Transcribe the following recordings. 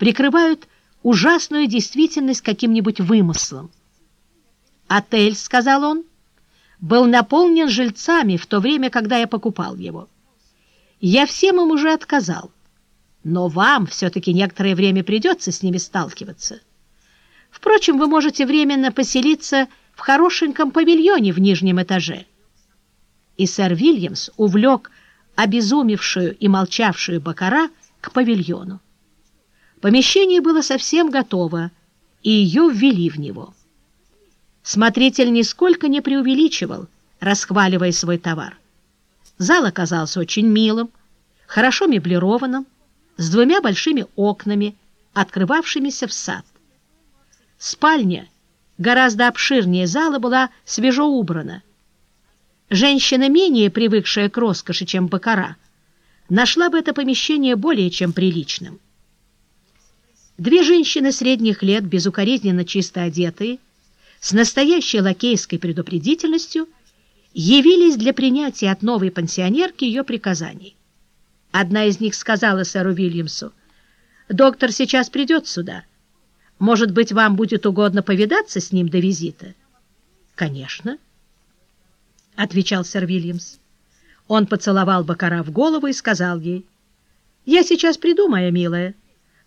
прикрывают ужасную действительность каким-нибудь вымыслом. «Отель», — сказал он, — «был наполнен жильцами в то время, когда я покупал его. Я всем им уже отказал, но вам все-таки некоторое время придется с ними сталкиваться. Впрочем, вы можете временно поселиться в хорошеньком павильоне в нижнем этаже». И сэр Вильямс увлек обезумевшую и молчавшую Бакара к павильону. Помещение было совсем готово, и ее ввели в него. Смотритель нисколько не преувеличивал, расхваливая свой товар. Зал оказался очень милым, хорошо меблированным, с двумя большими окнами, открывавшимися в сад. Спальня, гораздо обширнее зала, была свежо убрана. Женщина, менее привыкшая к роскоши, чем Бакара, нашла бы это помещение более чем приличным. Две женщины средних лет, безукоризненно чисто одетые, с настоящей лакейской предупредительностью, явились для принятия от новой пансионерки ее приказаний. Одна из них сказала сэру Вильямсу, «Доктор сейчас придет сюда. Может быть, вам будет угодно повидаться с ним до визита?» «Конечно», — отвечал сэр Вильямс. Он поцеловал Бакара в голову и сказал ей, «Я сейчас приду, моя милая».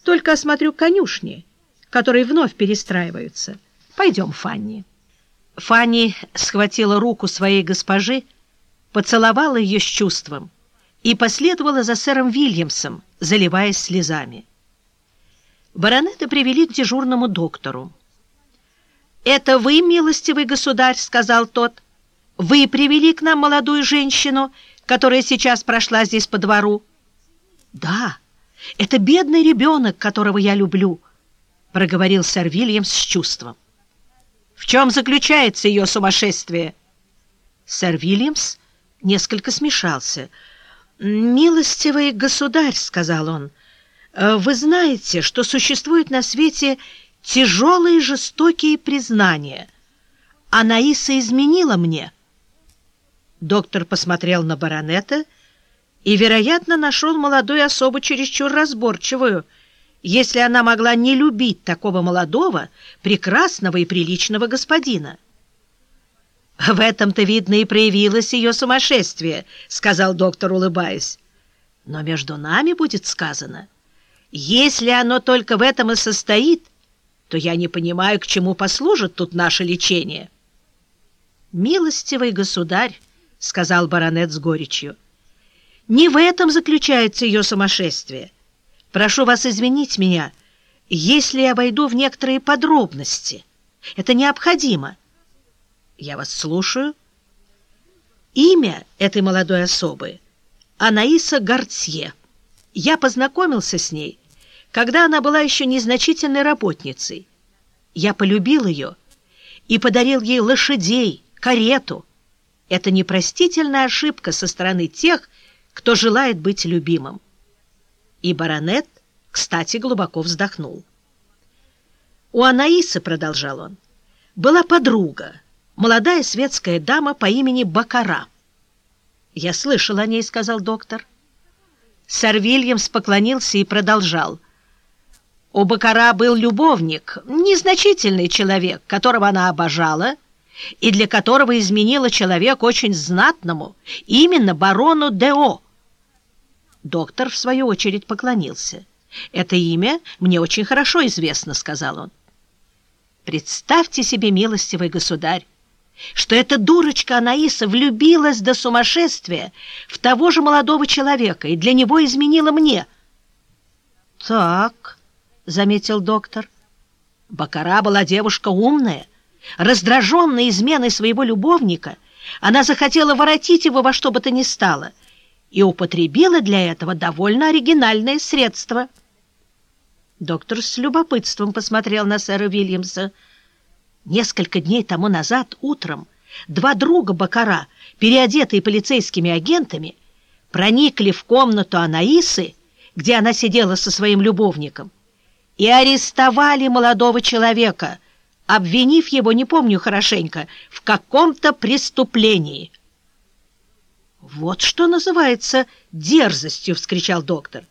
Только осмотрю конюшни, которые вновь перестраиваются. Пойдем, Фанни». Фанни схватила руку своей госпожи, поцеловала ее с чувством и последовала за сэром Вильямсом, заливаясь слезами. Баронета привели к дежурному доктору. «Это вы, милостивый государь», — сказал тот, — «вы привели к нам молодую женщину, которая сейчас прошла здесь по двору?» «Да», это бедный ребенок, которого я люблю», — проговорил сэр Вильямс с чувством. «В чем заключается ее сумасшествие?» Сэр Вильямс несколько смешался. «Милостивый государь», — сказал он, — «вы знаете, что существуют на свете тяжелые жестокие признания. Анаиса изменила мне». Доктор посмотрел на баронета и, вероятно, нашел молодую особу чересчур разборчивую, если она могла не любить такого молодого, прекрасного и приличного господина. «В этом-то, видно, и проявилось ее сумасшествие», — сказал доктор, улыбаясь. «Но между нами будет сказано, если оно только в этом и состоит, то я не понимаю, к чему послужит тут наше лечение». «Милостивый государь», — сказал баронет с горечью, — не в этом заключается ее сумасшествие. Прошу вас извинить меня, если я войду в некоторые подробности. Это необходимо. Я вас слушаю. Имя этой молодой особы — Анаиса Гартье. Я познакомился с ней, когда она была еще незначительной работницей. Я полюбил ее и подарил ей лошадей, карету. Это непростительная ошибка со стороны тех, кто желает быть любимым. И баронет, кстати, глубоко вздохнул. У Анаисы, продолжал он, была подруга, молодая светская дама по имени Бакара. «Я слышал о ней», — сказал доктор. Сэр Вильямс поклонился и продолжал. У Бакара был любовник, незначительный человек, которого она обожала, и для которого изменила человек очень знатному, именно барону Део. Доктор, в свою очередь, поклонился. «Это имя мне очень хорошо известно», — сказал он. «Представьте себе, милостивый государь, что эта дурочка Анаиса влюбилась до сумасшествия в того же молодого человека и для него изменила мне». «Так», — заметил доктор, — Бакара была девушка умная, раздраженная изменой своего любовника, она захотела воротить его во что бы то ни стало — и употребила для этого довольно оригинальное средство. Доктор с любопытством посмотрел на сэра Вильямса. Несколько дней тому назад, утром, два друга Бакара, переодетые полицейскими агентами, проникли в комнату Анаисы, где она сидела со своим любовником, и арестовали молодого человека, обвинив его, не помню хорошенько, в каком-то преступлении. «Вот что называется дерзостью!» — вскричал доктор.